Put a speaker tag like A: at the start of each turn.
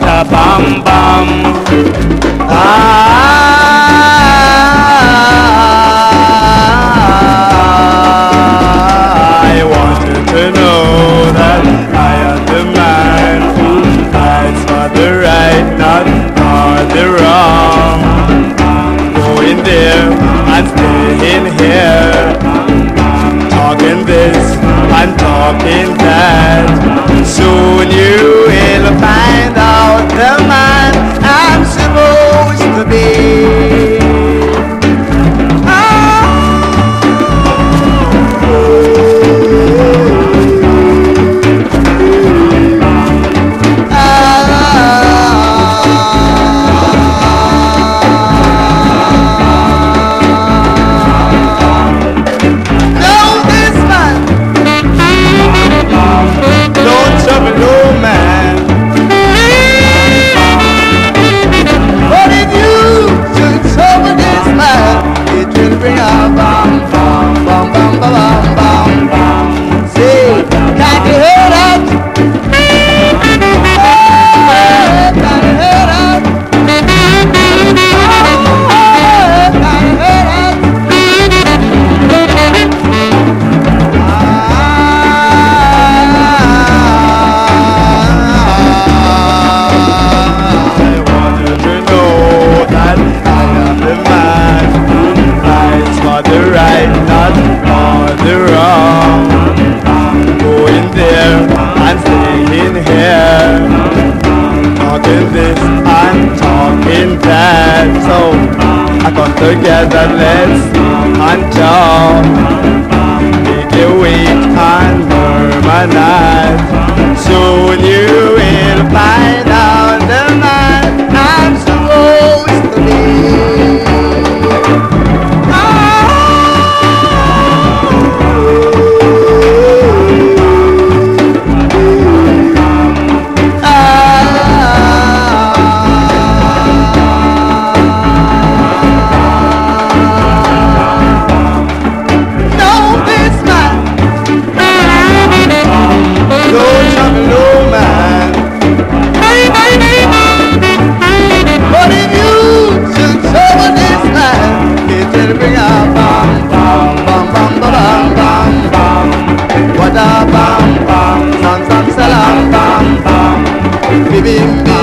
A: cha bam bam. I wanted to know that I am the man who fights for the right, not for the wrong. Going there and staying here, talking this and talking. so I got together, let's hunt bim.